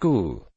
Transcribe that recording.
School